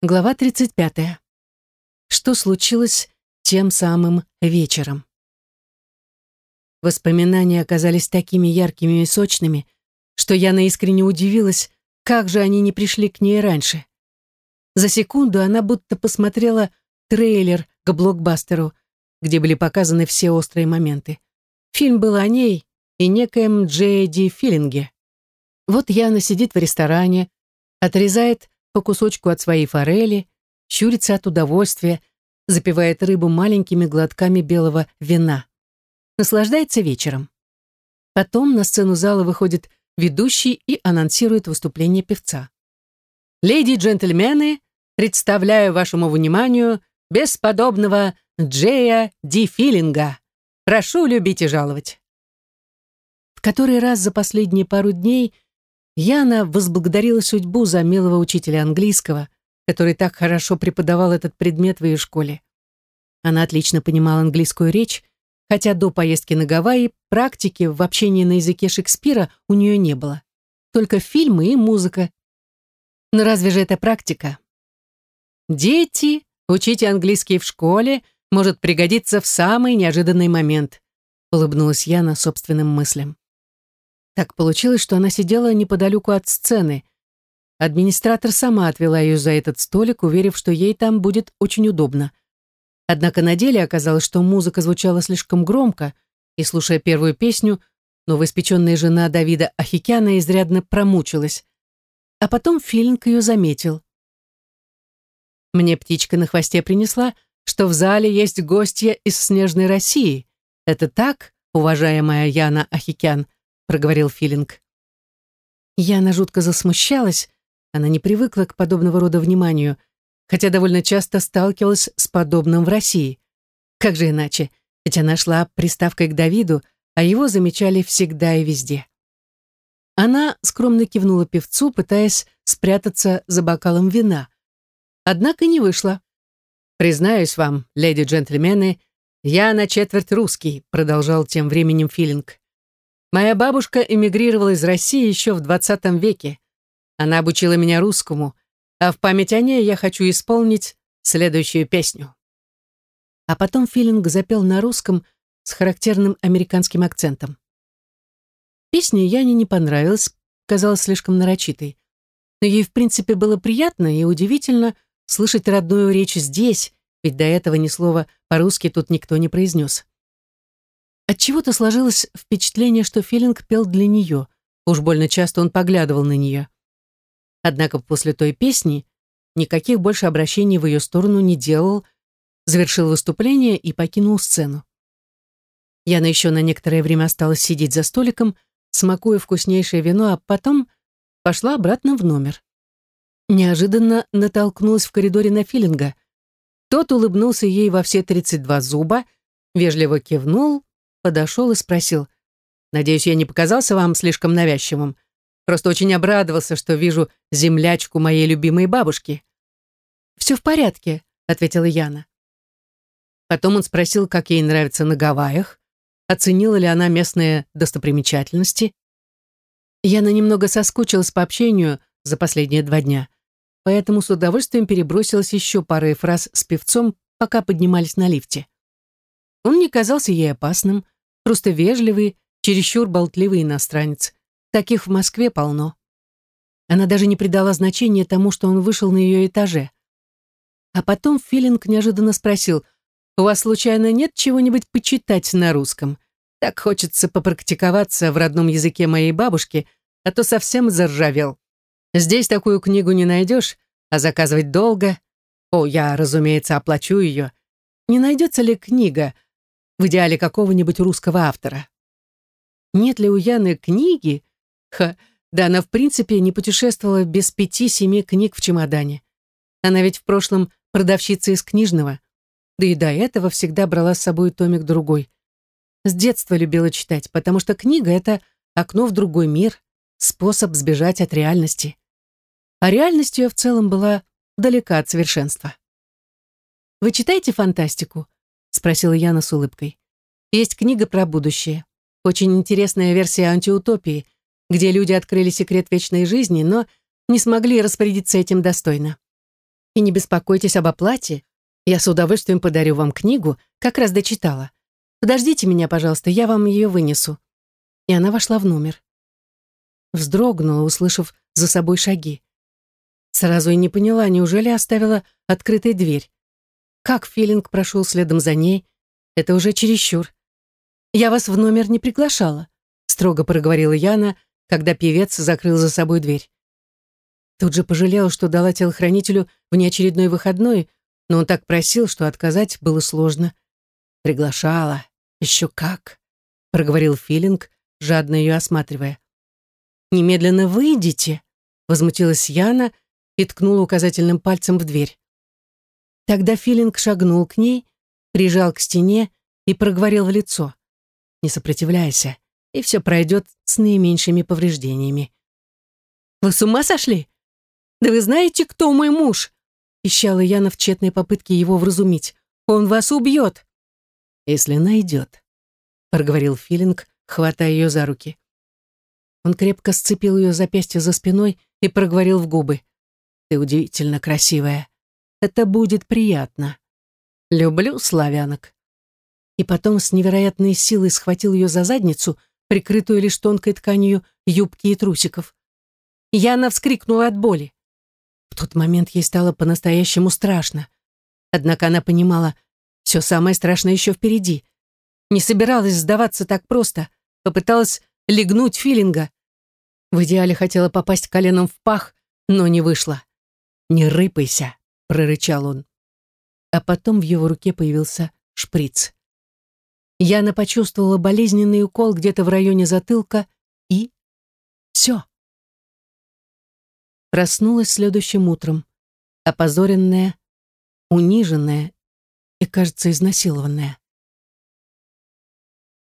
Глава 35. Что случилось тем самым вечером? Воспоминания оказались такими яркими и сочными, что Яна искренне удивилась, как же они не пришли к ней раньше. За секунду она будто посмотрела трейлер к блокбастеру, где были показаны все острые моменты. Фильм был о ней и некоем Джейди Филлинге. Вот Яна сидит в ресторане, отрезает по кусочку от своей форели, щурится от удовольствия, запивает рыбу маленькими глотками белого вина. Наслаждается вечером. Потом на сцену зала выходит ведущий и анонсирует выступление певца. «Леди и джентльмены, представляю вашему вниманию бесподобного Джея Ди Филинга. Прошу любить и жаловать». В который раз за последние пару дней – Яна возблагодарила судьбу за милого учителя английского, который так хорошо преподавал этот предмет в ее школе. Она отлично понимала английскую речь, хотя до поездки на Гавайи практики в общении на языке Шекспира у нее не было. Только фильмы и музыка. Но разве же это практика? Дети, учите английский в школе может пригодиться в самый неожиданный момент, улыбнулась Яна собственным мыслям. Так получилось, что она сидела неподалеку от сцены. Администратор сама отвела ее за этот столик, уверив, что ей там будет очень удобно. Однако на деле оказалось, что музыка звучала слишком громко, и, слушая первую песню, новоиспеченная жена Давида Ахикяна изрядно промучилась. А потом Филинг ее заметил. «Мне птичка на хвосте принесла, что в зале есть гостья из снежной России. Это так, уважаемая Яна Ахикян?» Проговорил Филинг. Яна жутко засмущалась, она не привыкла к подобного рода вниманию, хотя довольно часто сталкивалась с подобным в России. Как же иначе? Ведь она шла приставкой к Давиду, а его замечали всегда и везде. Она скромно кивнула певцу, пытаясь спрятаться за бокалом вина. Однако не вышла. «Признаюсь вам, леди-джентльмены, я на четверть русский», продолжал тем временем Филинг. Моя бабушка эмигрировала из России еще в 20 веке. Она обучила меня русскому, а в память о ней я хочу исполнить следующую песню. А потом Филинг запел на русском с характерным американским акцентом. Песня Яне не понравилась, казалась слишком нарочитой. Но ей, в принципе, было приятно и удивительно слышать родную речь здесь, ведь до этого ни слова по-русски тут никто не произнес. Отчего-то сложилось впечатление, что Филинг пел для нее. Уж больно часто он поглядывал на нее. Однако после той песни никаких больше обращений в ее сторону не делал, завершил выступление и покинул сцену. Яна еще на некоторое время осталась сидеть за столиком, смакуя вкуснейшее вино, а потом пошла обратно в номер. Неожиданно натолкнулась в коридоре на Филинга. Тот улыбнулся ей во все 32 зуба, вежливо кивнул подошел и спросил. «Надеюсь, я не показался вам слишком навязчивым. Просто очень обрадовался, что вижу землячку моей любимой бабушки». «Все в порядке», — ответила Яна. Потом он спросил, как ей нравится на Гавайях, оценила ли она местные достопримечательности. Яна немного соскучилась по общению за последние два дня, поэтому с удовольствием перебросилась еще парой фраз с певцом, пока поднимались на лифте. Он не казался ей опасным, просто вежливый, чересчур болтливый иностранец. Таких в Москве полно. Она даже не придала значения тому, что он вышел на ее этаже. А потом Филинг неожиданно спросил, «У вас, случайно, нет чего-нибудь почитать на русском? Так хочется попрактиковаться в родном языке моей бабушки, а то совсем заржавел. Здесь такую книгу не найдешь, а заказывать долго. О, я, разумеется, оплачу ее. Не найдется ли книга, в идеале какого-нибудь русского автора. Нет ли у Яны книги? Ха, да она в принципе не путешествовала без пяти-семи книг в чемодане. Она ведь в прошлом продавщица из книжного, да и до этого всегда брала с собой томик другой. С детства любила читать, потому что книга — это окно в другой мир, способ сбежать от реальности. А реальность ее в целом была далека от совершенства. «Вы читаете фантастику?» Спросила Яна с улыбкой. Есть книга про будущее. Очень интересная версия антиутопии, где люди открыли секрет вечной жизни, но не смогли распорядиться этим достойно. И не беспокойтесь об оплате. Я с удовольствием подарю вам книгу, как раз дочитала. Подождите меня, пожалуйста, я вам ее вынесу». И она вошла в номер. Вздрогнула, услышав за собой шаги. Сразу и не поняла, неужели оставила открытой дверь. Как Филинг прошел следом за ней, это уже чересчур. «Я вас в номер не приглашала», строго проговорила Яна, когда певец закрыл за собой дверь. Тут же пожалела, что дала телохранителю внеочередной выходной, но он так просил, что отказать было сложно. «Приглашала. Еще как», — проговорил Филинг, жадно ее осматривая. «Немедленно выйдите», — возмутилась Яна и ткнула указательным пальцем в дверь. Тогда Филинг шагнул к ней, прижал к стене и проговорил в лицо. «Не сопротивляйся, и все пройдет с наименьшими повреждениями». «Вы с ума сошли? Да вы знаете, кто мой муж?» пищала Яна в тщетной попытке его вразумить. «Он вас убьет!» «Если найдет», — проговорил Филинг, хватая ее за руки. Он крепко сцепил ее запястье за спиной и проговорил в губы. «Ты удивительно красивая. Это будет приятно. Люблю славянок». И потом с невероятной силой схватил ее за задницу, прикрытую лишь тонкой тканью юбки и трусиков. Яна вскрикнула от боли. В тот момент ей стало по-настоящему страшно. Однако она понимала, все самое страшное еще впереди. Не собиралась сдаваться так просто, попыталась легнуть филинга. В идеале хотела попасть коленом в пах, но не вышло. «Не рыпайся», — прорычал он. А потом в его руке появился шприц. Яна почувствовала болезненный укол где-то в районе затылка и... все. Проснулась следующим утром, опозоренная, униженная и, кажется, изнасилованная.